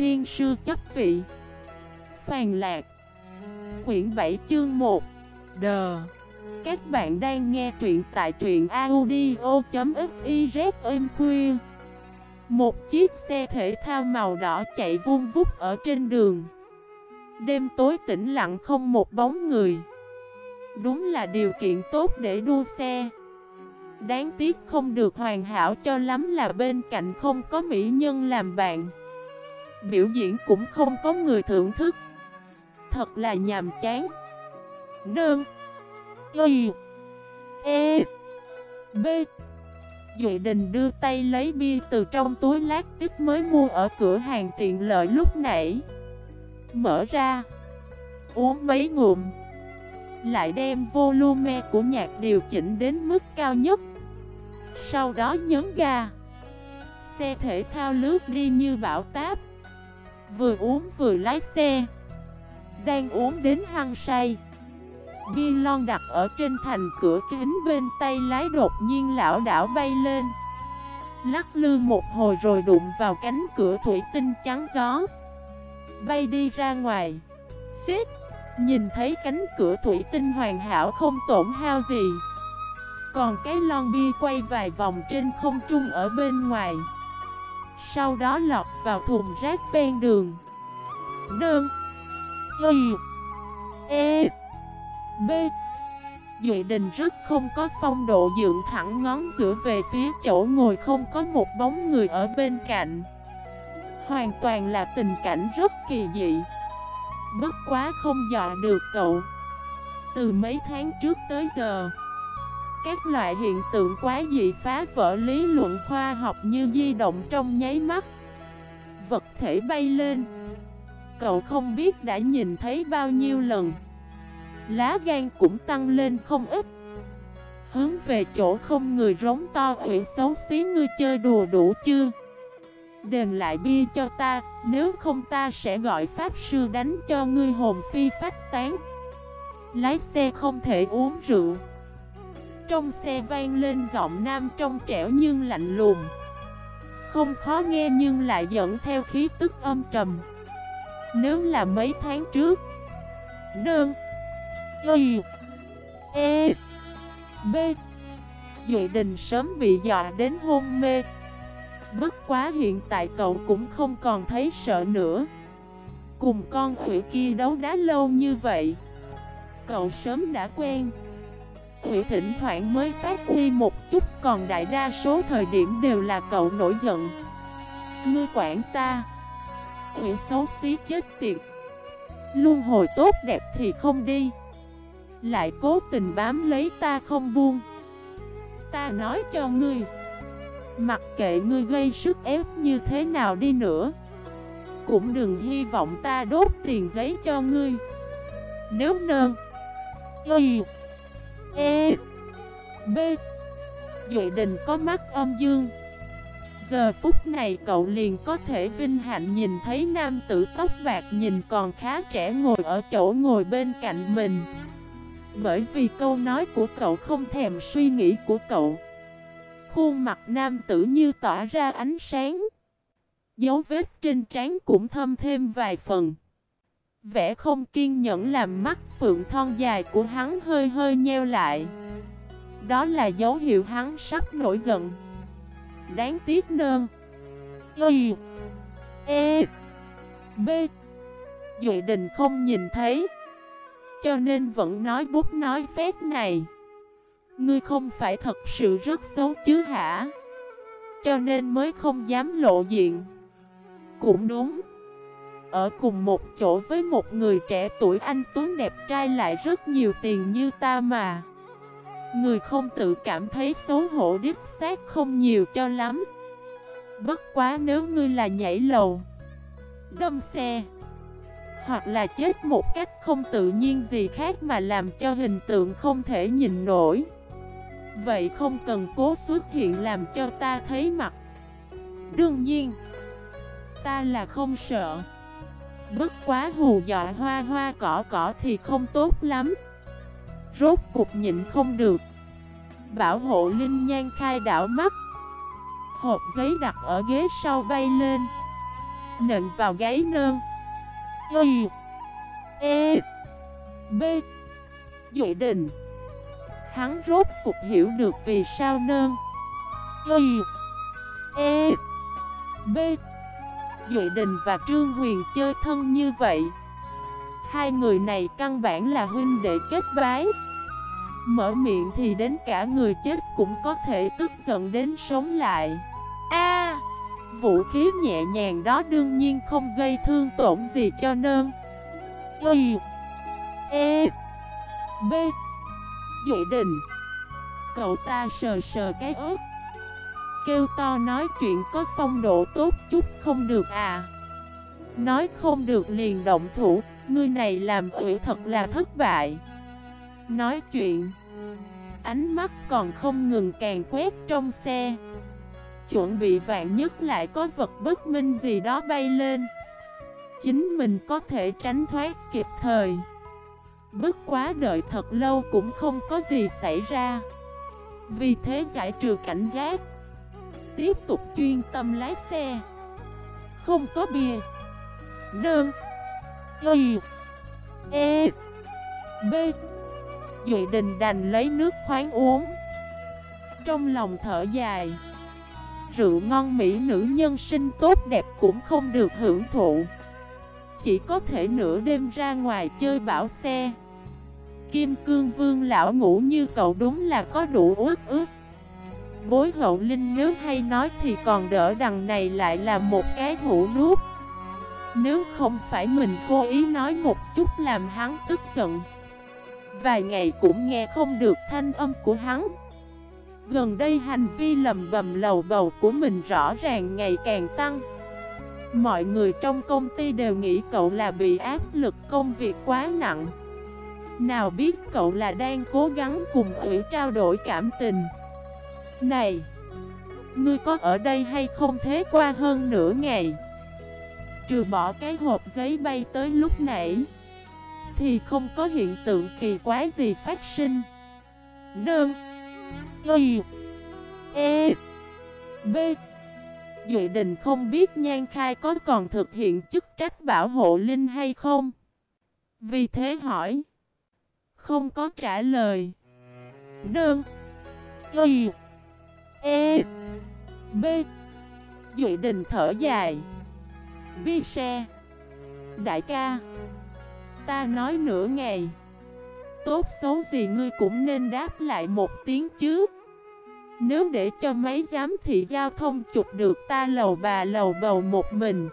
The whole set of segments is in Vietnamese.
thiên sư chấp vị. Phàn lạc. Quyển 7 chương 1 Đờ Các bạn đang nghe truyện tại truyện audio.xyz êm khuya. Một chiếc xe thể thao màu đỏ chạy vuông vút ở trên đường. Đêm tối tĩnh lặng không một bóng người. Đúng là điều kiện tốt để đua xe. Đáng tiếc không được hoàn hảo cho lắm là bên cạnh không có mỹ nhân làm bạn. Biểu diễn cũng không có người thưởng thức. Thật là nhàm chán. Nương. Y. E. B. Duệ Đình đưa tay lấy bia từ trong túi lát tiếp mới mua ở cửa hàng tiện lợi lúc nãy. Mở ra. Uống mấy ngụm. Lại đem volume của nhạc điều chỉnh đến mức cao nhất. Sau đó nhấn ga. Xe thể thao lướt đi như bão táp. Vừa uống vừa lái xe. Đang uống đến hăng say. Bi lon đặt ở trên thành cửa kính bên tay lái đột nhiên lão đảo bay lên. Lắc lư một hồi rồi đụng vào cánh cửa thủy tinh trắng gió. Bay đi ra ngoài. Xít Nhìn thấy cánh cửa thủy tinh hoàn hảo không tổn hao gì. Còn cái lon bia quay vài vòng trên không trung ở bên ngoài. Sau đó lọt vào thùng rác ven đường. Đơn Y. E. B. Duệ Đình rất không có phong độ dựng thẳng ngón giữa về phía chỗ ngồi không có một bóng người ở bên cạnh. Hoàn toàn là tình cảnh rất kỳ dị. Bất quá không dọa được cậu. Từ mấy tháng trước tới giờ các loại hiện tượng quá dị phá vỡ lý luận khoa học như di động trong nháy mắt. Vật thể bay lên. Cậu không biết đã nhìn thấy bao nhiêu lần. Lá gan cũng tăng lên không ít. Hướng về chỗ không người rống to ủy xấu xí ngươi chơi đùa đủ chưa? Đền lại bia cho ta, Nếu không ta sẽ gọi pháp sư đánh cho ngươi hồn phi phách tán. Lái xe không thể uống rượu. Trong xe vang lên giọng nam trong trẻo nhưng lạnh lùng. Không khó nghe nhưng lại dẫn theo khí tức âm trầm. Nếu là mấy tháng trước, Nương, Y E B Duệ đình sớm bị dọa đến hôn mê. Bất quá hiện tại cậu cũng không còn thấy sợ nữa. Cùng con quỷ kia đấu đá lâu như vậy, Cậu sớm đã quen. Quỷ thỉnh thoảng mới phát huy một chút, Còn đại đa số thời điểm đều là cậu nổi giận. Ngươi quản ta. Quỷ xấu xí chết tiệt. Luôn hồi tốt đẹp thì không đi. Lại cố tình bám lấy ta không buông. Ta nói cho ngươi. Mặc kệ ngươi gây sức ép như thế nào đi nữa, Cũng đừng hy vọng ta đốt tiền giấy cho ngươi. Nếu nơn Y E B. Duệ đình có mắt âm dương. Giờ phút này cậu liền có thể vinh hạnh nhìn thấy nam tử tóc bạc nhìn còn khá trẻ ngồi ở chỗ ngồi bên cạnh mình. Bởi vì câu nói của cậu không thèm suy nghĩ của cậu. Khuôn mặt nam tử như tỏa ra ánh sáng. Dấu vết trên trán cũng thâm thêm vài phần. Vẻ không kiên nhẫn làm mắt phượng thon dài của hắn hơi hơi nheo lại. Đó là dấu hiệu hắn sắp nổi giận. Đáng tiếc nơn. Y. E. B. Duệ đình không nhìn thấy. Cho nên vẫn nói bút nói phép này. Ngươi không phải thật sự rất xấu chứ hả? Cho nên mới không dám lộ diện. Cũng đúng. Ở cùng một chỗ với một người trẻ tuổi. Anh Tuấn đẹp trai lại rất nhiều tiền như ta mà. Người không tự cảm thấy xấu hổ, đích xác không nhiều cho lắm. Bất quá nếu ngươi là nhảy lầu, Đâm xe, Hoặc là chết một cách không tự nhiên gì khác mà làm cho hình tượng không thể nhìn nổi. Vậy không cần cố xuất hiện làm cho ta thấy mặt. Đương nhiên, Ta là không sợ. Bất quá hù dọa hoa hoa cỏ cỏ thì không tốt lắm. Rốt cục nhịn không được. Bảo hộ Linh Nhan khai đảo mắt. Hộp giấy đặt ở ghế sau bay lên. Nện vào gáy nơn. Y E B. Duệ đình Hắn rốt cục hiểu được vì sao nơn. Y E B. Duệ đình và Trương Huyền chơi thân như vậy. Hai người này căn bản là huynh đệ kết bái. Mở miệng thì đến cả người chết cũng có thể tức giận đến sống lại. A! Vũ khí nhẹ nhàng đó đương nhiên không gây thương tổn gì cho nơn. Y. E. B. Duệ đình. Cậu ta sờ sờ cái ớt. Kêu to nói chuyện có phong độ tốt chút không được à. Nói không được liền động thủ, Ngươi này làm ủy thật là thất bại. Nói chuyện, Ánh mắt còn không ngừng càng quét trong xe. Chuẩn bị vạn nhất lại có vật bất minh gì đó bay lên. Chính mình có thể tránh thoát kịp thời. Bất quá đợi thật lâu cũng không có gì xảy ra. Vì thế giải trừ cảnh giác Tiếp tục chuyên tâm lái xe. Không có bia Đơn Y. E. B. Duệ đình đành lấy nước khoáng uống. Trong lòng thở dài. Rượu ngon mỹ nữ nhân sinh tốt đẹp cũng không được hưởng thụ. Chỉ có thể nửa đêm ra ngoài chơi bảo xe. Kim cương vương lão ngủ như cậu đúng là có đủ ước ước Bối hậu linh nếu hay nói thì còn đỡ đằng này lại là một cái hũ nút Nếu không phải mình cố ý nói một chút làm hắn tức giận. Vài ngày cũng nghe không được thanh âm của hắn. Gần đây hành vi lầm bầm lầu bầu của mình rõ ràng ngày càng tăng. Mọi người trong công ty đều nghĩ cậu là bị áp lực công việc quá nặng. Nào biết cậu là đang cố gắng cùng ủy trao đổi cảm tình. Này, Ngươi có ở đây hay không thế qua hơn nửa ngày? Trừ bỏ cái hộp giấy bay tới lúc nãy, Thì không có hiện tượng kỳ quái gì phát sinh. Đơn Y E B. Duệ đình không biết Nhan Khai có còn thực hiện chức trách bảo hộ Linh hay không? Vì thế hỏi, Không có trả lời. Đơn Y E B. Duệ đình thở dài. Bi xe Đại ca. Ta nói nửa ngày. Tốt xấu gì ngươi cũng nên đáp lại một tiếng chứ. Nếu để cho mấy giám thị giao thông chụp được ta lầu bà lầu bầu một mình,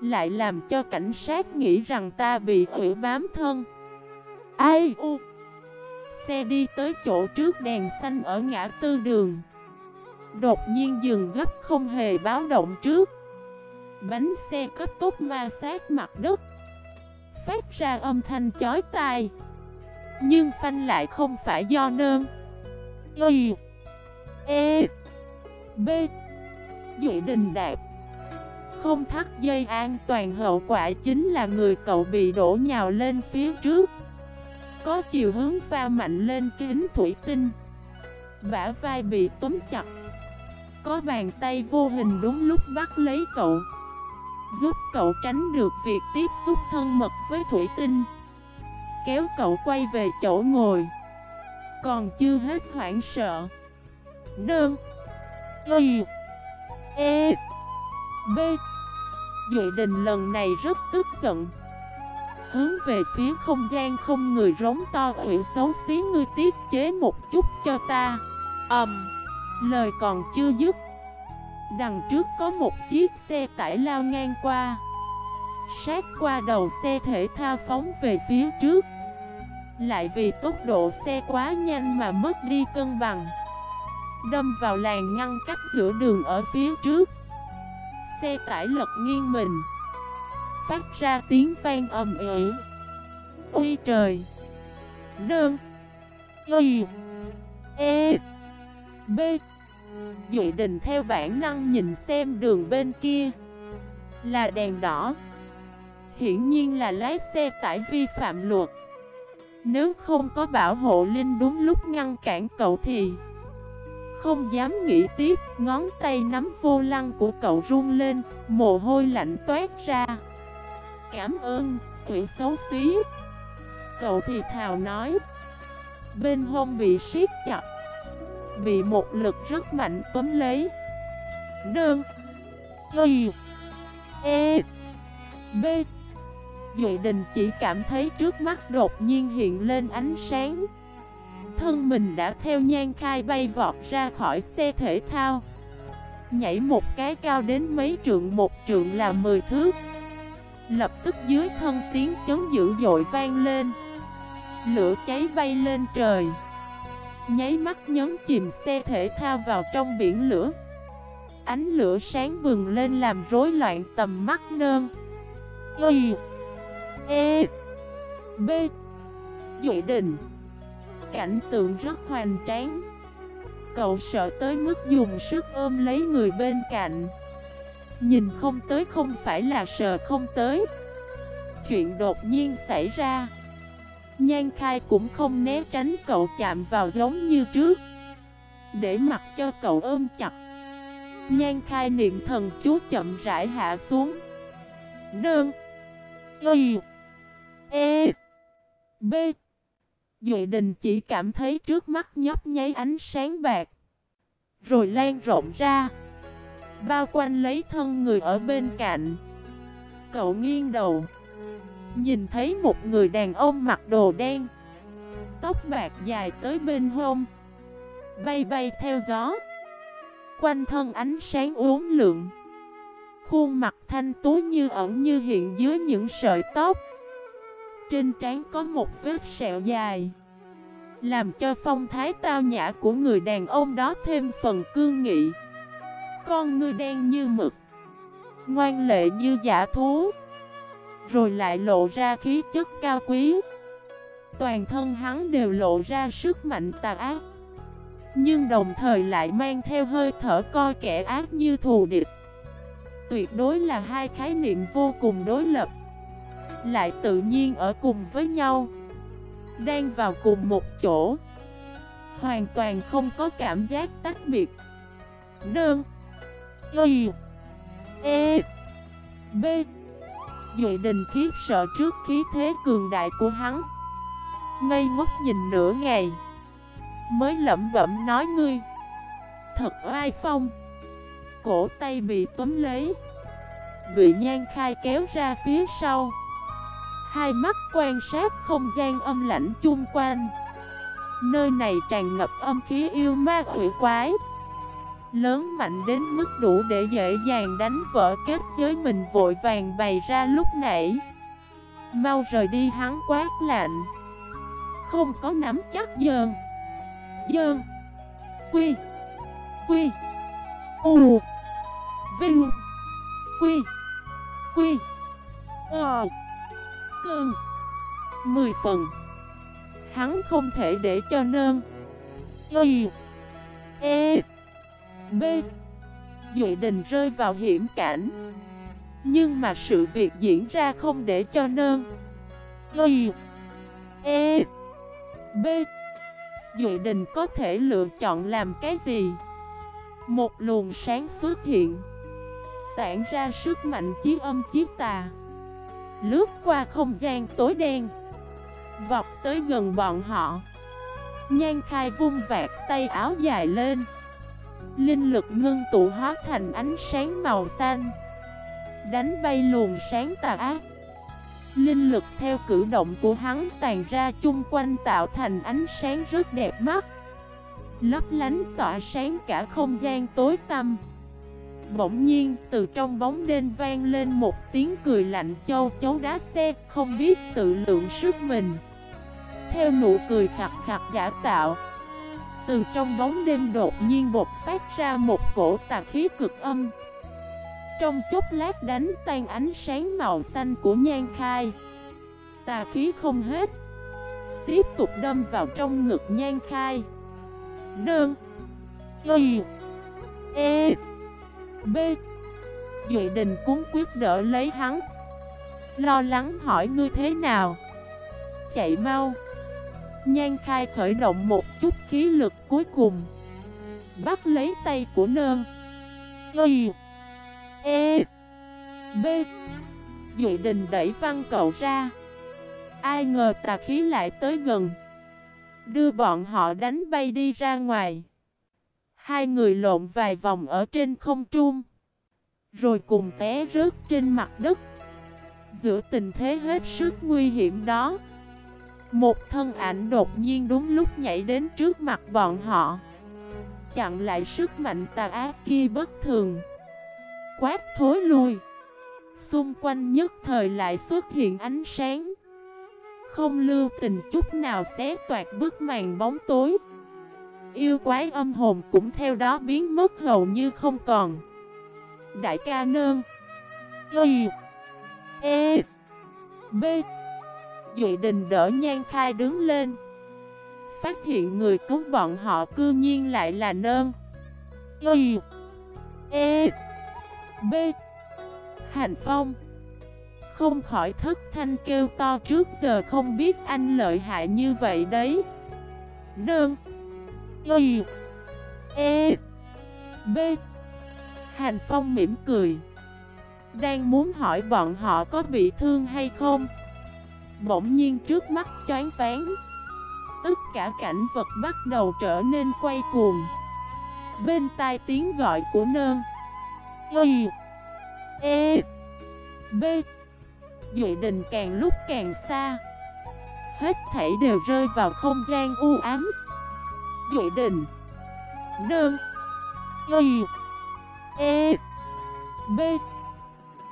Lại làm cho cảnh sát nghĩ rằng ta bị ủy bám thân. Ai u? Xe đi tới chỗ trước đèn xanh ở ngã tư đường. Đột nhiên dừng gấp không hề báo động trước. Bánh xe cấp tốc ma sát mặt đất. Phát ra âm thanh chói tai. Nhưng phanh lại không phải do nơn. Y E B. Duy đình đạp. Không thắt dây an toàn hậu quả chính là người cậu bị đổ nhào lên phía trước. Có chiều hướng pha mạnh lên kính thủy tinh. Bả vai bị túm chặt. Có bàn tay vô hình đúng lúc bắt lấy cậu. Giúp cậu tránh được việc tiếp xúc thân mật với thủy tinh. Kéo cậu quay về chỗ ngồi. Còn chưa hết hoảng sợ. Nương. Y. E. B. Duệ đình lần này rất tức giận. Hướng về phía không gian không người rống to ủy xấu xí ngươi tiết chế một chút cho ta. Ẩm um, Lời còn chưa dứt. Đằng trước có một chiếc xe tải lao ngang qua. Sát qua đầu xe thể thao phóng về phía trước. Lại vì tốc độ xe quá nhanh mà mất đi cân bằng. Đâm vào làn ngăn cách giữa đường ở phía trước. Xe tải lật nghiêng mình. Phát ra tiếng vang ầm ĩ. Ôi trời! Đơn! Y! E! B! Duệ đình theo bản năng nhìn xem đường bên kia Là đèn đỏ Hiển nhiên là lái xe tải vi phạm luật Nếu không có bảo hộ Linh đúng lúc ngăn cản cậu thì Không dám nghĩ tiếp, ngón tay nắm vô lăng của cậu run lên, mồ hôi lạnh toát ra. Cảm ơn, quỷ xấu xí. Cậu thì thào nói. Bên hông bị siết chặt. Bị một lực rất mạnh tóm lấy. Đơn Y. E. B. Duệ đình chỉ cảm thấy trước mắt đột nhiên hiện lên ánh sáng Thân mình đã theo nhan khai bay vọt ra khỏi xe thể thao Nhảy một cái cao đến mấy trượng, một trượng là 10 thước Lập tức dưới thân tiếng chấn dữ dội vang lên Lửa cháy bay lên trời Nháy mắt nhấn chìm xe thể thao vào trong biển lửa. Ánh lửa sáng bừng lên làm rối loạn tầm mắt nơn. Y E B Duệ đình Cảnh tượng rất hoành tráng. Cậu sợ tới mức dùng sức ôm lấy người bên cạnh. Nhìn không tới không phải là sợ không tới. Chuyện đột nhiên xảy ra. Nhan khai cũng không né tránh cậu chạm vào giống như trước. Để mặc cho cậu ôm chặt. Nhan khai niệm thần chú chậm rãi hạ xuống. Nương. Y. E. B. Duệ đình chỉ cảm thấy trước mắt nhấp nháy ánh sáng bạc. Rồi lan rộng ra. Bao quanh lấy thân người ở bên cạnh. Cậu nghiêng đầu. Nhìn thấy một người đàn ông mặc đồ đen. Tóc bạc dài tới bên hông. Bay bay theo gió. Quanh thân ánh sáng uốn lượng Khuôn mặt thanh tú như ẩn như hiện dưới những sợi tóc. Trên trán có một vết sẹo dài. Làm cho phong thái tao nhã của người đàn ông đó thêm phần cương nghị. Con người đen như mực. Ngoan lệ như giả thú. Rồi lại lộ ra khí chất cao quý. Toàn thân hắn đều lộ ra sức mạnh tà ác. Nhưng đồng thời lại mang theo hơi thở coi kẻ ác như thù địch. Tuyệt đối là hai khái niệm vô cùng đối lập. Lại tự nhiên ở cùng với nhau. Đang vào cùng một chỗ. Hoàn toàn không có cảm giác tách biệt. Đơn. Y. E. B. Duệ đình khiếp sợ trước khí thế cường đại của hắn. Ngây ngốc nhìn nửa ngày. Mới lẩm bẩm nói ngươi, Thật oai phong. Cổ tay bị túm lấy. Bị nhan khai kéo ra phía sau. Hai mắt quan sát không gian âm lãnh chung quanh. Nơi này tràn ngập âm khí yêu ma quỷ quái. Lớn mạnh đến mức đủ để dễ dàng đánh vỡ kết giới mình vội vàng bày ra lúc nãy. Mau rời đi, hắn quát lạnh. Không có nắm chắc, dơn. Dơn. Quy. Quy. U. Vinh. Quy. Quy. Ờ. Cơn. Mười phần. Hắn không thể để cho nơn. Y. E. B. Duệ đình rơi vào hiểm cảnh. Nhưng mà sự việc diễn ra không để cho nơn. Y. E. B. Duệ đình có thể lựa chọn làm cái gì? Một luồng sáng xuất hiện. Tản ra sức mạnh chí âm chí tà. Lướt qua không gian tối đen. Vọt tới gần bọn họ. Nhan khai vung vạt tay áo dài lên. Linh lực ngưng tụ hóa thành ánh sáng màu xanh. Đánh bay luồng sáng tà ác. Linh lực theo cử động của hắn tàn ra chung quanh tạo thành ánh sáng rất đẹp mắt. Lấp lánh tỏa sáng cả không gian tối tăm. Bỗng nhiên, từ trong bóng đêm vang lên một tiếng cười lạnh châu chấu đá xe, Không biết tự lượng sức mình. Theo nụ cười khặt khặt giả tạo từ trong bóng đêm đột nhiên bột phát ra một cổ tà khí cực âm. Trong chốc lát đánh tan ánh sáng màu xanh của nhan khai. Tà khí không hết, Tiếp tục đâm vào trong ngực nhan khai. Đơn Y E B. Duệ đình cúng quyết đỡ lấy hắn. Lo lắng hỏi, ngươi thế nào? Chạy mau. Nhan khai khởi động một chút khí lực cuối cùng. Bắt lấy tay của nơn. Y. E. B. Dự đình đẩy văn cậu ra. Ai ngờ tà khí lại tới gần. Đưa bọn họ đánh bay đi ra ngoài. Hai người lộn vài vòng ở trên không trung. Rồi cùng té rớt trên mặt đất. Giữa tình thế hết sức nguy hiểm đó. Một thân ảnh đột nhiên đúng lúc nhảy đến trước mặt bọn họ. Chặn lại sức mạnh tà ác kia bất thường. Quát thối lui Xung quanh nhất thời lại xuất hiện ánh sáng. Không lưu tình chút nào xé toạt bức màn bóng tối. Yêu quái âm hồn cũng theo đó biến mất hầu như không còn. Đại ca nơn Y. E. B. Duệ đình đỡ nhan khai đứng lên. Phát hiện người cứu bọn họ cư nhiên lại là nơn. Y E B. Hành Phong. Không khỏi thất thanh kêu to trước giờ không biết anh lợi hại như vậy đấy. Nơn. Y E B. Hành Phong mỉm cười. Đang muốn hỏi bọn họ có bị thương hay không? Bỗng nhiên trước mắt choáng váng. Tất cả cảnh vật bắt đầu trở nên quay cuồng. Bên tai tiếng gọi của nơn. Y E B. Duệ đình càng lúc càng xa. Hết thảy đều rơi vào không gian u ám. Duệ đình Nơn. Y E B.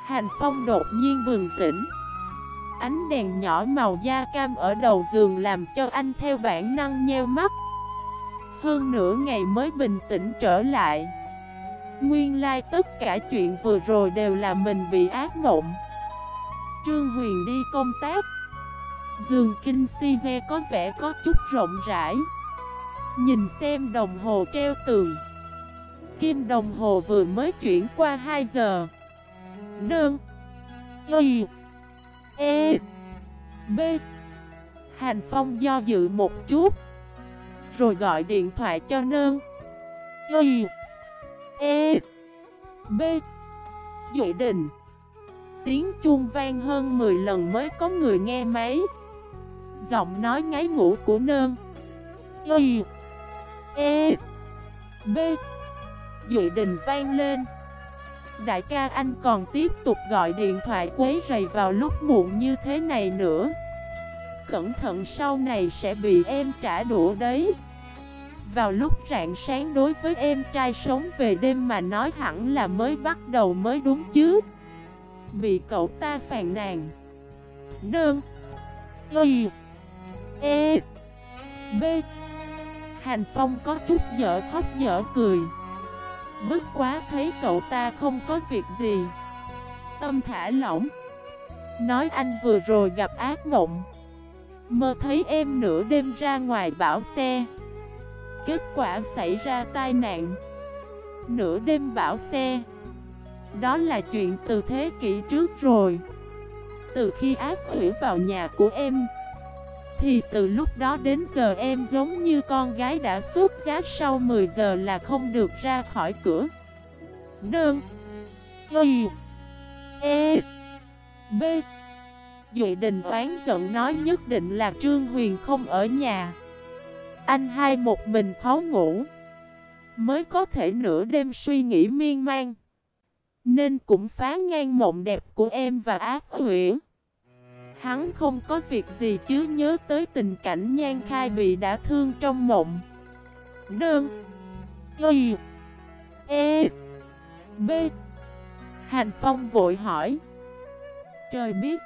Hành phong đột nhiên bừng tỉnh. Ánh đèn nhỏ màu da cam ở đầu giường làm cho anh theo bản năng nheo mắt. Hơn nửa ngày mới bình tĩnh trở lại. Nguyên lai like tất cả chuyện vừa rồi đều là mình bị ác mộng. Trương Huyền đi công tác. Giường kinh si ve có vẻ có chút rộng rãi. Nhìn xem đồng hồ treo tường. Kim đồng hồ vừa mới chuyển qua 2 giờ. Nương. Y. E B. Hành Phong do dự một chút, Rồi gọi điện thoại cho nơn. Y E B. Duệ đình Tiếng chuông vang hơn 10 lần mới có người nghe máy. Giọng nói ngáy ngủ của nơn. Y E B. Duệ đình vang lên. Đại ca anh còn tiếp tục gọi điện thoại quấy rầy vào lúc muộn như thế này nữa. Cẩn thận sau này sẽ bị em trả đũa đấy. Vào lúc rạng sáng đối với em trai sống về đêm mà nói hẳn là mới bắt đầu mới đúng chứ. Bị cậu ta phàn nàn. Nương. Y. E. B. Hành Phong có chút dở khóc dở cười. Bất quá thấy cậu ta không có việc gì. Tâm thả lỏng. Nói anh vừa rồi gặp ác mộng. Mơ thấy em nửa đêm ra ngoài bảo xe. Kết quả xảy ra tai nạn. Nửa đêm bảo xe. Đó là chuyện từ thế kỷ trước rồi. Từ khi ác hủy vào nhà của em thì từ lúc đó đến giờ em giống như con gái đã xuất giá sau 10 giờ là không được ra khỏi cửa. Nương. Y. E. B. Duệ đình oán giận nói nhất định là Trương Huyền không ở nhà. Anh hai một mình khó ngủ. Mới có thể nửa đêm suy nghĩ miên man. Nên cũng phá ngang mộng đẹp của em và ác huyễn Hắn không có việc gì chứ nhớ tới tình cảnh nhan khai bị đã thương trong mộng. Đơn. Y. E. B. Hành Phong vội hỏi. Trời biết.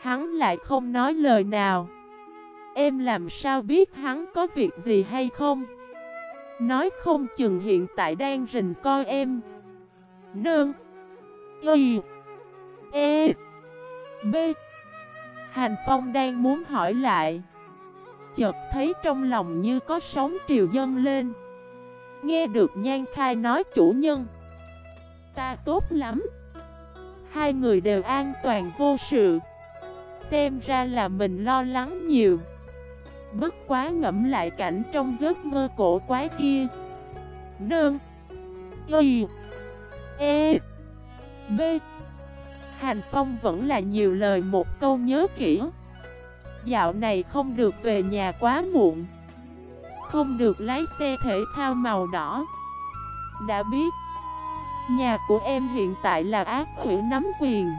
Hắn lại không nói lời nào. Em làm sao biết hắn có việc gì hay không? Nói không chừng hiện tại đang rình coi em. Nương Y. E. B. Hành Phong đang muốn hỏi lại. Chợt thấy trong lòng như có sóng triều dân lên. Nghe được Nhan Khai nói chủ nhân. Ta tốt lắm. Hai người đều an toàn vô sự. Xem ra là mình lo lắng nhiều. Bất quá ngẫm lại cảnh trong giấc mơ cổ quái kia. Nương. Y. E. B. Hành Phong vẫn là nhiều lời một câu nhớ kỹ. Dạo này không được về nhà quá muộn. Không được lái xe thể thao màu đỏ. Đã biết, Nhà của em hiện tại là ác quỷ nắm quyền.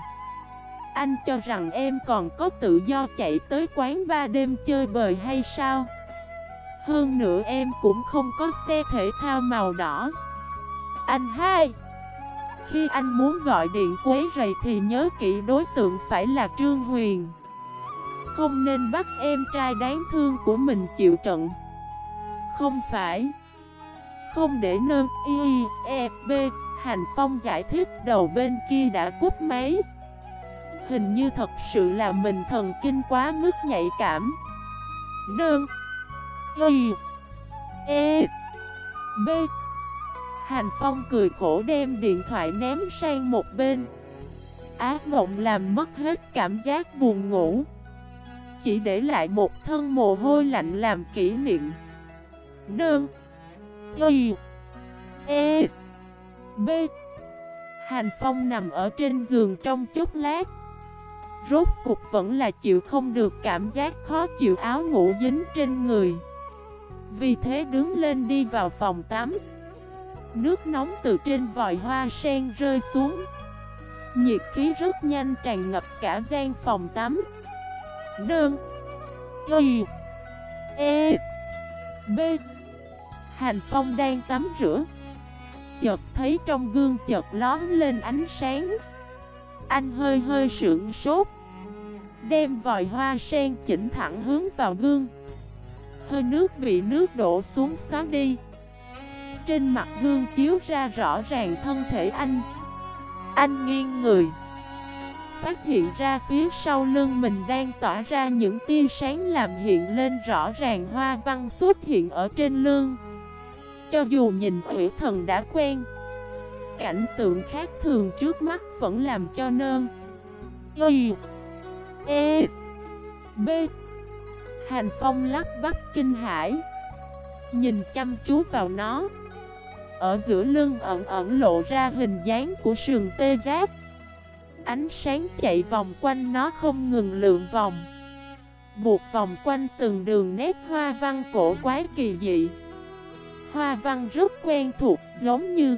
Anh cho rằng em còn có tự do chạy tới quán ba đêm chơi bời hay sao? Hơn nữa em cũng không có xe thể thao màu đỏ. Anh hai! Khi anh muốn gọi điện quấy rầy thì nhớ kỹ đối tượng phải là Trương Huyền. Không nên bắt em trai đáng thương của mình chịu trận. Không phải. Không để nơ. y e b Hành Phong giải thích đầu bên kia đã cúp máy. Hình như thật sự là mình thần kinh quá mức nhạy cảm. Nương Y E B Hành Phong cười khổ đem điện thoại ném sang một bên. Ác mộng làm mất hết cảm giác buồn ngủ. Chỉ để lại một thân mồ hôi lạnh làm kỷ niệm. Nương. Y. E. B. Hành Phong nằm ở trên giường trong chút lát. Rốt cục vẫn là chịu không được cảm giác khó chịu áo ngủ dính trên người. Vì thế đứng lên đi vào phòng tắm. Nước nóng từ trên vòi hoa sen rơi xuống. Nhiệt khí rất nhanh tràn ngập cả gian phòng tắm. Đơn, Y E B. Hành Phong đang tắm rửa. Chợt thấy trong gương chợt lón lên ánh sáng. Anh hơi hơi sượng sốt. Đem vòi hoa sen chỉnh thẳng hướng vào gương. Hơi nước bị nước đổ xuống xóa đi. Trên mặt gương chiếu ra rõ ràng thân thể anh. Anh nghiêng người, Phát hiện ra phía sau lưng mình đang tỏa ra những tia sáng làm hiện lên rõ ràng hoa văn xuất hiện ở trên lưng. Cho dù nhìn quỷ thần đã quen, Cảnh tượng khác thường trước mắt vẫn làm cho nơn. Y E B. Hành Phong lắc bắt kinh hải Nhìn chăm chú vào nó. Ở giữa lưng ẩn ẩn lộ ra hình dáng của sườn tê giác. Ánh sáng chạy vòng quanh nó không ngừng lượn vòng. Buộc vòng quanh từng đường nét hoa văn cổ quái kỳ dị. Hoa văn rất quen thuộc, giống như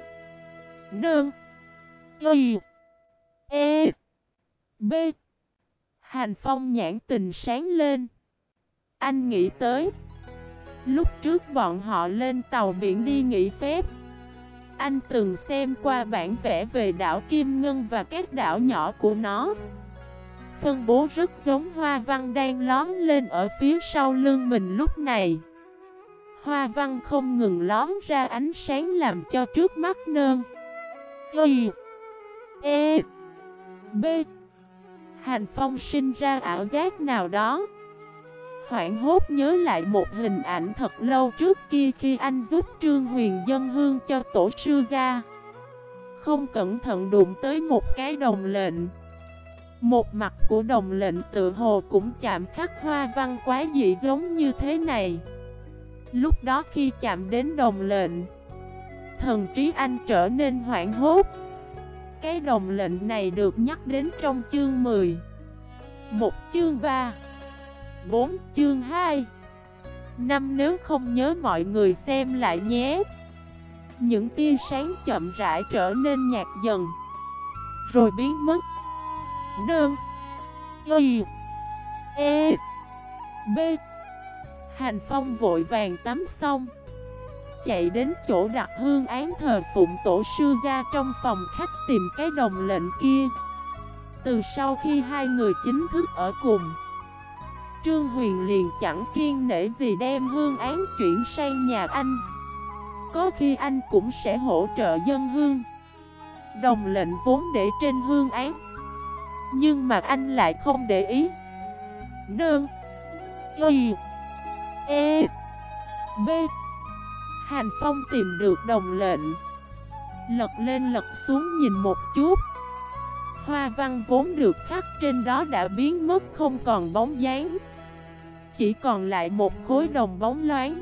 Nương Y E B. Hành Phong nhãn tình sáng lên. Anh nghĩ tới, Lúc trước bọn họ lên tàu biển đi nghỉ phép anh từng xem qua bản vẽ về đảo Kim Ngân và các đảo nhỏ của nó. Phân bố rất giống hoa văn đang lón lên ở phía sau lưng mình lúc này. Hoa văn không ngừng lón ra ánh sáng làm cho trước mắt nơn. Y E B. Hành Phong sinh ra ảo giác nào đó. Hoảng hốt nhớ lại một hình ảnh thật lâu trước kia khi anh giúp Trương Huyền dân hương cho tổ sư ra Không cẩn thận đụng tới một cái đồng lệnh. Một mặt của đồng lệnh tự hồ cũng chạm khắc hoa văn quá dị giống như thế này. Lúc đó khi chạm đến đồng lệnh, Thần trí anh trở nên hoảng hốt. Cái đồng lệnh này được nhắc đến trong chương 10 Một chương 3 14 chương 2 Năm nếu không nhớ mọi người xem lại nhé. Những tia sáng chậm rãi trở nên nhạt dần. Rồi biến mất. Đơn Y. E. B. Hành Phong vội vàng tắm xong. Chạy đến chỗ đặt hương án thờ phụng tổ sư ra trong phòng khách tìm cái đồng lệnh kia. Từ sau khi hai người chính thức ở cùng Trương Huyền liền chẳng kiên nể gì đem hương án chuyển sang nhà anh. Có khi anh cũng sẽ hỗ trợ dân hương. Đồng lệnh vốn để trên hương án. Nhưng mà anh lại không để ý. Nương. Y. E. B. Hành Phong tìm được đồng lệnh. Lật lên lật xuống nhìn một chút. Hoa văn vốn được khắc trên đó đã biến mất không còn bóng dáng. Chỉ còn lại một khối đồng bóng loáng.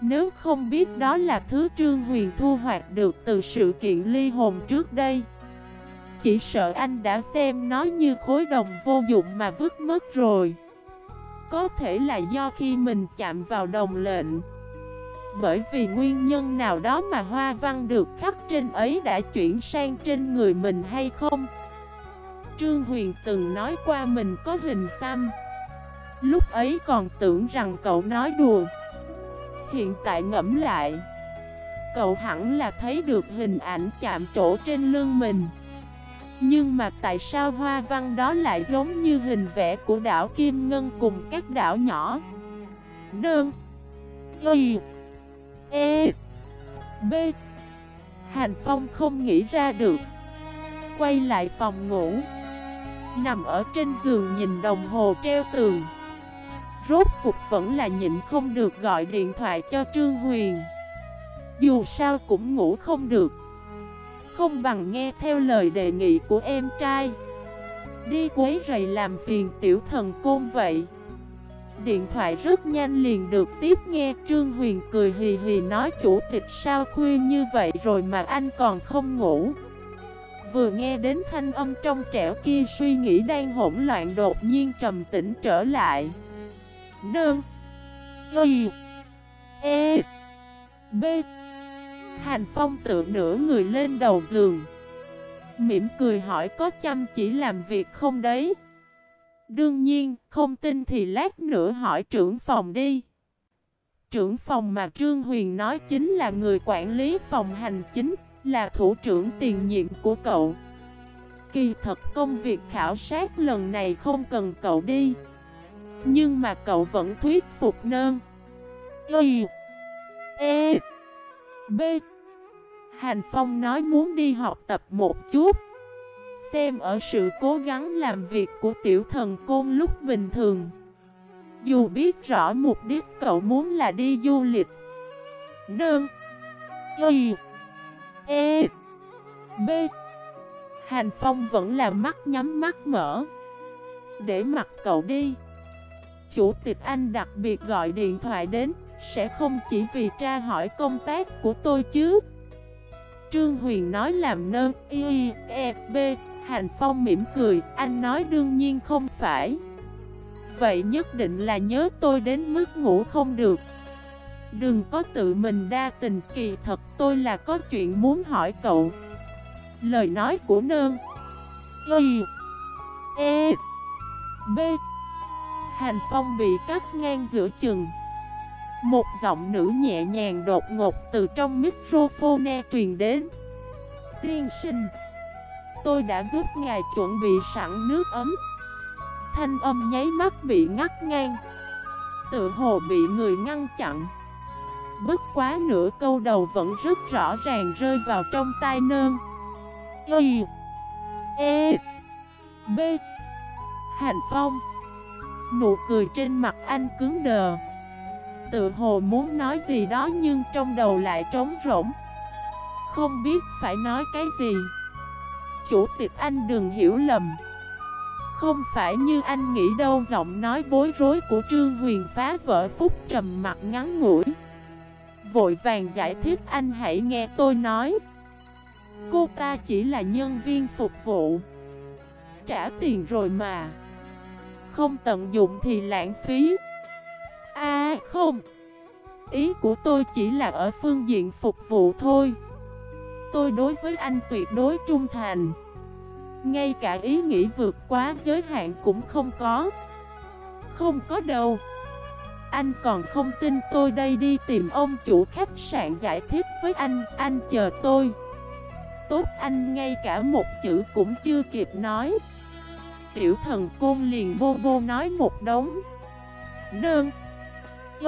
Nếu không biết đó là thứ Trương Huyền thu hoạch được từ sự kiện ly hồn trước đây, Chỉ sợ anh đã xem nó như khối đồng vô dụng mà vứt mất rồi. Có thể là do khi mình chạm vào đồng lệnh, Bởi vì nguyên nhân nào đó mà hoa văn được khắc trên ấy đã chuyển sang trên người mình hay không? Trương Huyền từng nói qua mình có hình xăm Lúc ấy còn tưởng rằng cậu nói đùa. Hiện tại ngẫm lại, Cậu hẳn là thấy được hình ảnh chạm trổ trên lưng mình. Nhưng mà tại sao hoa văn đó lại giống như hình vẽ của đảo Kim Ngân cùng các đảo nhỏ? Đơn Y E B. Hành Phong không nghĩ ra được. Quay lại phòng ngủ, Nằm ở trên giường nhìn đồng hồ treo tường. Rốt cục vẫn là nhịn không được gọi điện thoại cho Trương Huyền. Dù sao cũng ngủ không được. Không bằng nghe theo lời đề nghị của em trai. Đi quấy rầy làm phiền tiểu thần côn vậy. Điện thoại rất nhanh liền được tiếp nghe Trương Huyền cười hì hì nói chủ tịch sao khuya như vậy rồi mà anh còn không ngủ. Vừa nghe đến thanh âm trong trẻo kia suy nghĩ đang hỗn loạn đột nhiên trầm tĩnh trở lại. Nương. Y E. B. Hành Phong tự nửa người lên đầu giường. Mỉm cười hỏi có chăm chỉ làm việc không đấy? Đương nhiên, không tin thì lát nữa hỏi trưởng phòng đi. Trưởng phòng mà Trương Huyền nói chính là người quản lý phòng hành chính, Là thủ trưởng tiền nhiệm của cậu. Kỳ thật công việc khảo sát lần này không cần cậu đi nhưng mà cậu vẫn thuyết phục nơn. Y E B. Hành Phong nói muốn đi học tập một chút. Xem ở sự cố gắng làm việc của tiểu thần côn lúc bình thường. Dù biết rõ mục đích cậu muốn là đi du lịch. Nơn. Y E B. Hành Phong vẫn là mắt nhắm mắt mở. Để mặc cậu đi. Chủ tịch Anh đặc biệt gọi điện thoại đến Sẽ không chỉ vì tra hỏi công tác của tôi chứ? Trương Huyền nói làm nơ Y, E, B. Hành Phong mỉm cười Anh nói đương nhiên không phải. Vậy nhất định là nhớ tôi đến mức ngủ không được. Đừng có tự mình đa tình kỳ thật tôi là có chuyện muốn hỏi cậu. Lời nói của nơ Y E B. Hành Phong bị cắt ngang giữa chừng. Một giọng nữ nhẹ nhàng đột ngột từ trong microphone truyền đến. Tiên sinh, Tôi đã giúp ngài chuẩn bị sẵn nước ấm. Thanh âm nháy mắt bị ngắt ngang. Tự hồ bị người ngăn chặn. Bất quá nửa câu đầu vẫn rất rõ ràng rơi vào trong tai nơn. Y E B. Hành Phong Nụ cười trên mặt anh cứng đờ. Tự hồ muốn nói gì đó nhưng trong đầu lại trống rỗng. Không biết phải nói cái gì. Chủ tịch anh đừng hiểu lầm. Không phải như anh nghĩ đâu, giọng nói bối rối của Trương Huyền phá vỡ phúc trầm mặt ngắn ngủi. Vội vàng giải thích, anh hãy nghe tôi nói. Cô ta chỉ là nhân viên phục vụ. Trả tiền rồi mà không tận dụng thì lãng phí. À không. Ý của tôi chỉ là ở phương diện phục vụ thôi. Tôi đối với anh tuyệt đối trung thành. Ngay cả ý nghĩ vượt quá giới hạn cũng không có. Không có đâu. Anh còn không tin tôi đây đi tìm ông chủ khách sạn giải thích với anh. Anh chờ tôi. Tốt, anh ngay cả một chữ cũng chưa kịp nói tiểu thần côn liền bô bô nói một đống. Đơn.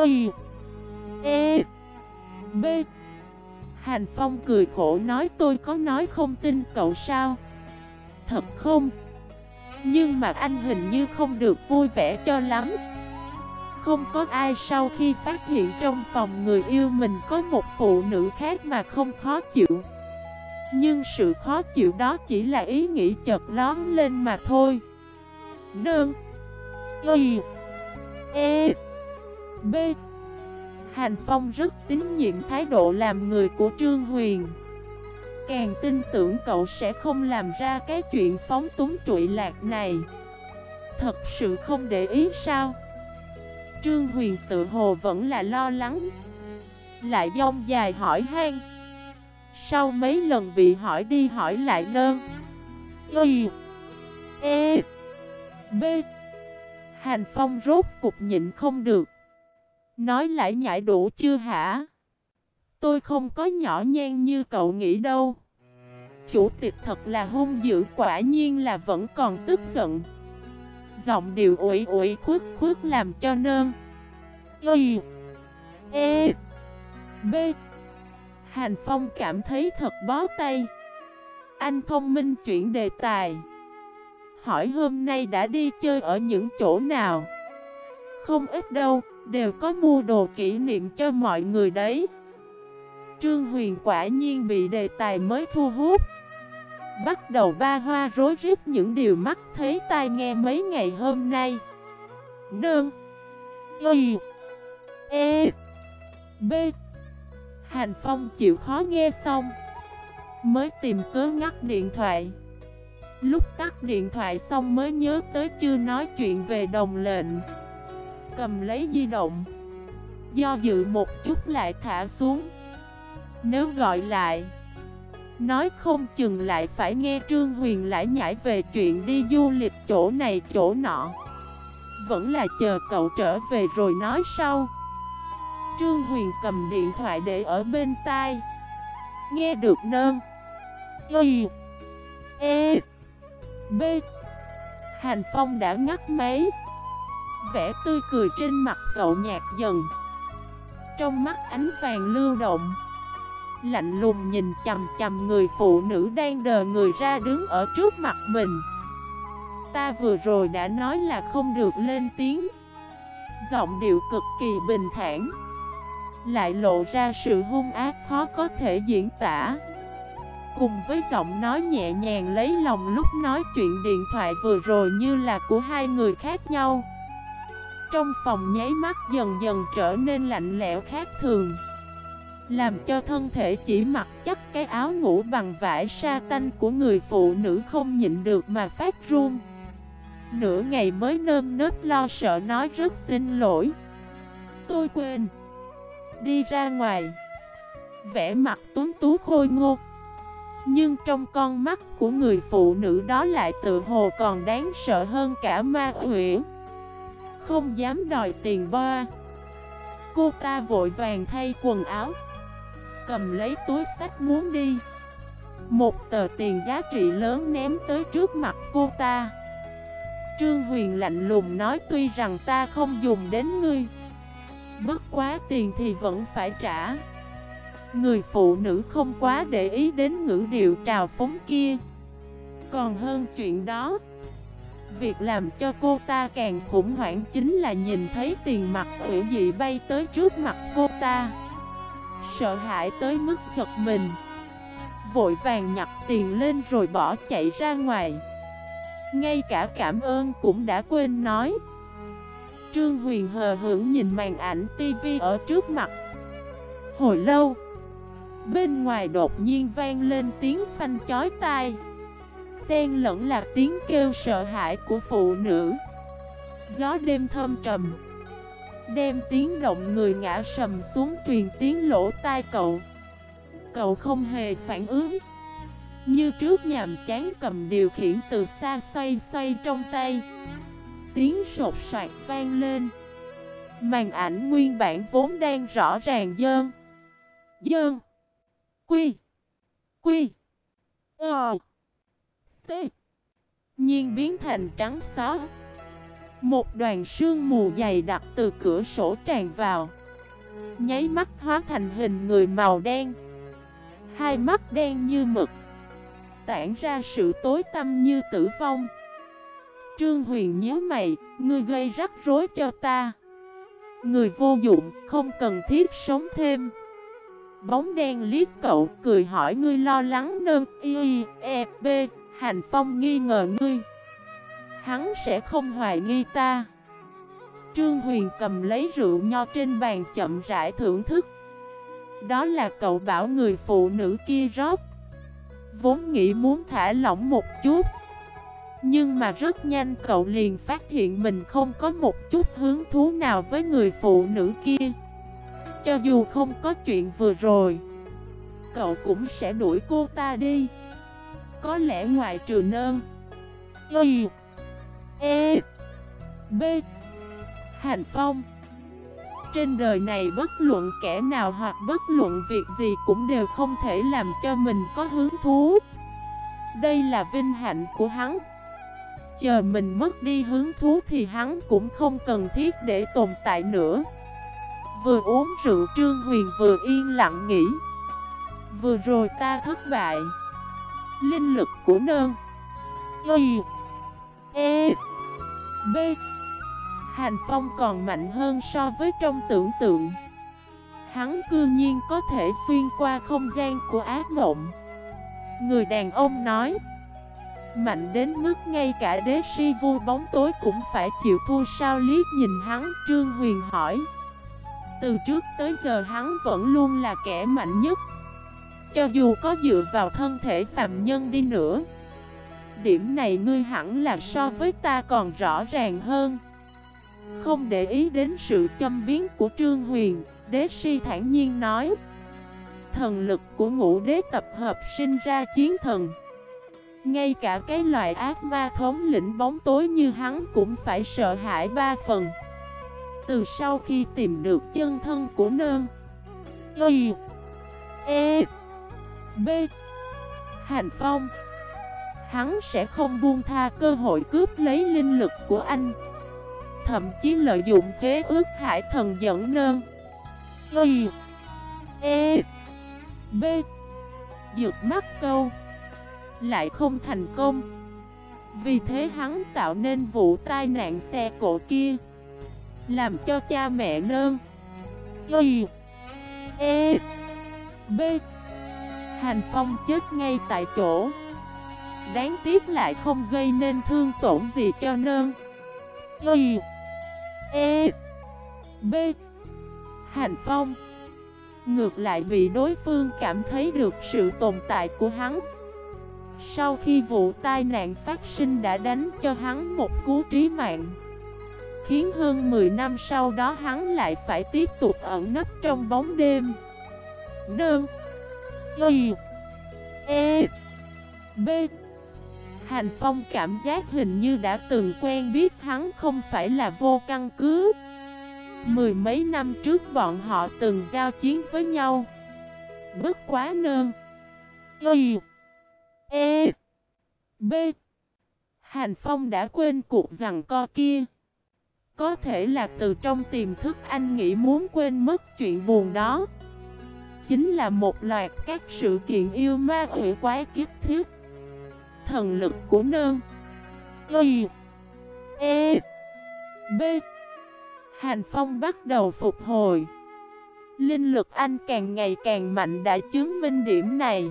Y. E. B. Hành Phong cười khổ nói, tôi có nói không tin cậu sao? Thật không? Nhưng mà anh hình như không được vui vẻ cho lắm. Không có ai sau khi phát hiện trong phòng người yêu mình có một phụ nữ khác mà không khó chịu. Nhưng sự khó chịu đó chỉ là ý nghĩ chợt lón lên mà thôi. Nương. Y. E. B. Hành Phong rất tín nhiệm thái độ làm người của Trương Huyền. Càng tin tưởng cậu sẽ không làm ra cái chuyện phóng túng trụi lạc này. Thật sự không để ý sao? Trương Huyền tự hồ vẫn là lo lắng. Lại dông dài hỏi han. Sau mấy lần bị hỏi đi hỏi lại nơn. Y. E. B. Hành Phong rốt cục nhịn không được. Nói lại nhại đủ chưa hả? Tôi không có nhỏ nhen như cậu nghĩ đâu. Chủ tịch thật là hung dữ, quả nhiên là vẫn còn tức giận. Giọng điệu ủi ủi, khuất khuất làm cho nơn. Y. E. B. Hành Phong cảm thấy thật bó tay. Anh thông minh chuyển đề tài. Hỏi hôm nay đã đi chơi ở những chỗ nào? Không ít đâu, Đều có mua đồ kỷ niệm cho mọi người đấy. Trương Huyền quả nhiên bị đề tài mới thu hút. Bắt đầu ba hoa rối rít những điều mắt thấy tai nghe mấy ngày hôm nay. Nương, Y E B. Hành Phong chịu khó nghe xong, Mới tìm cớ ngắt điện thoại. Lúc tắt điện thoại xong mới nhớ tới chưa nói chuyện về đồng lệnh. Cầm lấy di động. Do dự một chút lại thả xuống. Nếu gọi lại. Nói không chừng lại phải nghe Trương Huyền lại nhảy về chuyện đi du lịch chỗ này chỗ nọ. Vẫn là chờ cậu trở về rồi nói sau. Trương Huyền cầm điện thoại để ở bên tai. Nghe được nơn. Y. E. B. Hành Phong đã ngắt máy. Vẻ tươi cười trên mặt cậu nhạt dần. Trong mắt ánh vàng lưu động. Lạnh lùng nhìn chầm chầm người phụ nữ đang đờ người ra đứng ở trước mặt mình. Ta vừa rồi đã nói là không được lên tiếng. Giọng điệu cực kỳ bình thản. Lại lộ ra sự hung ác khó có thể diễn tả. Cùng với giọng nói nhẹ nhàng lấy lòng lúc nói chuyện điện thoại vừa rồi như là của hai người khác nhau. Trong phòng nháy mắt dần dần trở nên lạnh lẽo khác thường, Làm cho thân thể chỉ mặc chắc cái áo ngủ bằng vải sa tanh của người phụ nữ không nhịn được mà phát run. Nửa ngày mới nơm nớp lo sợ nói rất xin lỗi. Tôi quên. Đi ra ngoài Vẽ mặt tuấn tú khôi ngô nhưng trong con mắt của người phụ nữ đó lại tự hồ còn đáng sợ hơn cả ma huyễn Không dám đòi tiền boa Cô ta vội vàng thay quần áo, Cầm lấy túi sách muốn đi. Một tờ tiền giá trị lớn ném tới trước mặt cô ta. Trương Huyền lạnh lùng nói, tuy rằng ta không dùng đến ngươi, Bất quá tiền thì vẫn phải trả. Người phụ nữ không quá để ý đến ngữ điệu trào phóng kia. Còn hơn chuyện đó, Việc làm cho cô ta càng khủng hoảng chính là nhìn thấy tiền mặt quỷ dị bay tới trước mặt cô ta. Sợ hãi tới mức giật mình, Vội vàng nhặt tiền lên rồi bỏ chạy ra ngoài. Ngay cả cảm ơn cũng đã quên nói. Trương Huyền hờ hững nhìn màn ảnh tivi ở trước mặt. Hồi lâu Bên ngoài đột nhiên vang lên tiếng phanh chói tai. Xen lẫn là tiếng kêu sợ hãi của phụ nữ. Gió đêm thâm trầm, Đem tiếng động người ngã sầm xuống truyền tiếng lỗ tai cậu. Cậu không hề phản ứng, Như trước nhàm chán cầm điều khiển từ xa xoay xoay trong tay. Tiếng sột soạt vang lên. Màn ảnh nguyên bản vốn đang rõ ràng dơn Dơn. Quy. Quy. Ờ. T. Nhiên biến thành trắng xóa. Một đoàn sương mù dày đặc từ cửa sổ tràn vào. Nháy mắt hóa thành hình người màu đen. Hai mắt đen như mực. Tản ra sự tối tăm như tử vong. Trương Huyền nhớ mày, ngươi gây rắc rối cho ta. Người vô dụng, không cần thiết sống thêm. Bóng đen liếc cậu, cười hỏi ngươi lo lắng nơn, y e b Hành Phong nghi ngờ ngươi. Hắn sẽ không hoài nghi ta. Trương Huyền cầm lấy rượu nho trên bàn chậm rãi thưởng thức. Đó là cậu bảo người phụ nữ kia rót. Vốn nghĩ muốn thả lỏng một chút. Nhưng mà rất nhanh cậu liền phát hiện mình không có một chút hứng thú nào với người phụ nữ kia. Cho dù không có chuyện vừa rồi, Cậu cũng sẽ đuổi cô ta đi. Có lẽ ngoài trừ nơn. Y E B Hành Phong. Trên đời này bất luận kẻ nào hoặc bất luận việc gì cũng đều không thể làm cho mình có hứng thú. Đây là vinh hạnh của hắn. Chờ mình mất đi hứng thú thì hắn cũng không cần thiết để tồn tại nữa. Vừa uống rượu Trương Huyền vừa yên lặng nghĩ. Vừa rồi ta thất bại. Linh lực của nơn. Y. E. B. Hành Phong còn mạnh hơn so với trong tưởng tượng. Hắn cư nhiên có thể xuyên qua không gian của ác mộng. Người đàn ông nói, Mạnh đến mức ngay cả đế si vu bóng tối cũng phải chịu thua sao? Liếc nhìn hắn, Trương Huyền hỏi. Từ trước tới giờ hắn vẫn luôn là kẻ mạnh nhất. Cho dù có dựa vào thân thể phạm nhân đi nữa, Điểm này ngươi hẳn là so với ta còn rõ ràng hơn. Không để ý đến sự châm biến của Trương Huyền, Đế si thản nhiên nói. Thần lực của ngũ đế tập hợp sinh ra chiến thần. Ngay cả cái loại ác ma thống lĩnh bóng tối như hắn cũng phải sợ hãi ba phần. Từ sau khi tìm được chân thân của nơn Y E B. Hành Phong. Hắn sẽ không buông tha cơ hội cướp lấy linh lực của anh. Thậm chí lợi dụng khế ước hải thần dẫn nơn Y E B. Dược mắt câu. Lại không thành công. Vì thế hắn tạo nên vụ tai nạn xe cộ kia. Làm cho cha mẹ nơn Y E B. Hành Phong chết ngay tại chỗ. Đáng tiếc lại không gây nên thương tổn gì cho nơn Y E B. Hành Phong. Ngược lại bị đối phương cảm thấy được sự tồn tại của hắn. Sau khi vụ tai nạn phát sinh đã đánh cho hắn một cú trí mạng. Khiến hơn 10 năm sau đó hắn lại phải tiếp tục ẩn nấp trong bóng đêm. Nương Y E B. Hành Phong cảm giác hình như đã từng quen biết hắn không phải là vô căn cứ. Mười mấy năm trước bọn họ từng giao chiến với nhau. Bất quá Nương, Y E B. Hành Phong đã quên cuộc rằng co kia. Có thể là từ trong tiềm thức anh nghĩ muốn quên mất chuyện buồn đó. Chính là một loạt các sự kiện yêu ma quỷ quái kiếp thiết. Thần lực của nơn. Y. E. B. Hành Phong bắt đầu phục hồi. Linh lực anh càng ngày càng mạnh đã chứng minh điểm này.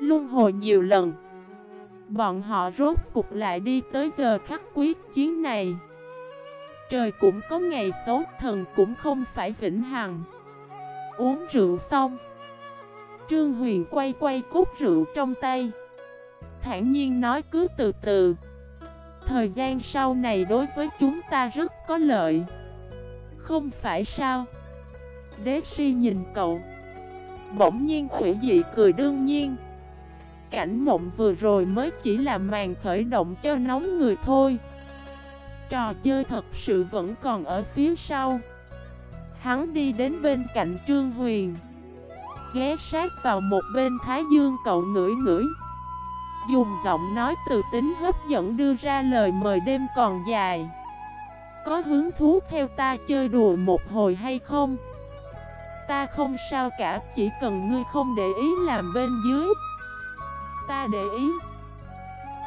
Luân hồi nhiều lần. Bọn họ rốt cục lại đi tới giờ khắc quyết chiến này. Trời cũng có ngày xấu Thần cũng không phải vĩnh hằng. Uống rượu xong, Trương Huyền quay quay cút rượu trong tay. Thản nhiên nói cứ từ từ. Thời gian sau này đối với chúng ta rất có lợi. Không phải sao? Đế si nhìn cậu. Bỗng nhiên ủy dị cười đương nhiên. Cảnh mộng vừa rồi mới chỉ là màn khởi động cho nóng người thôi. Trò chơi thật sự vẫn còn ở phía sau. Hắn đi đến bên cạnh Trương Huyền Ghé sát vào một bên Thái Dương cậu ngửi ngửi. Dùng giọng nói từ tính hấp dẫn đưa ra lời mời đêm còn dài. Có hứng thú theo ta chơi đùa một hồi hay không? Ta không sao cả, chỉ cần ngươi không để ý làm bên dưới. Ta để ý.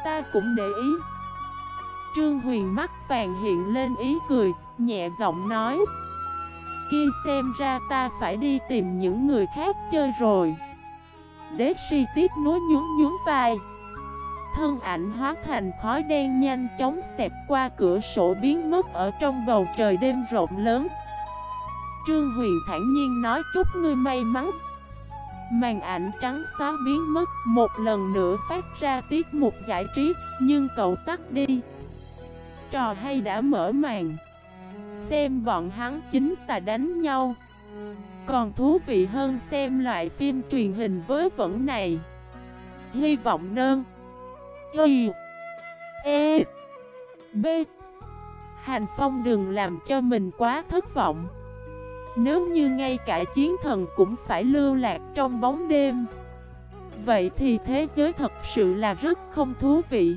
Ta cũng để ý. Trương Huyền mắt vàng hiện lên ý cười, nhẹ giọng nói. Kia xem ra ta phải đi tìm những người khác chơi rồi. Đế si tiếc nuối nhún nhún vai. Thân ảnh hóa thành khói đen nhanh chóng xẹp qua cửa sổ biến mất ở trong bầu trời đêm rộng lớn. Trương Huyền thản nhiên nói chúc ngươi may mắn. Màn ảnh trắng xóa biến mất Một lần nữa phát ra tiết mục giải trí Nhưng cậu tắt đi. Trò hay đã mở màn. Xem bọn hắn chính tà đánh nhau. Còn thú vị hơn xem loại phim truyền hình với vẫn này. Hy vọng nơn. Y. E. B. Hành Phong đừng làm cho mình quá thất vọng. Nếu như ngay cả chiến thần cũng phải lưu lạc trong bóng đêm, Vậy thì thế giới thật sự là rất không thú vị.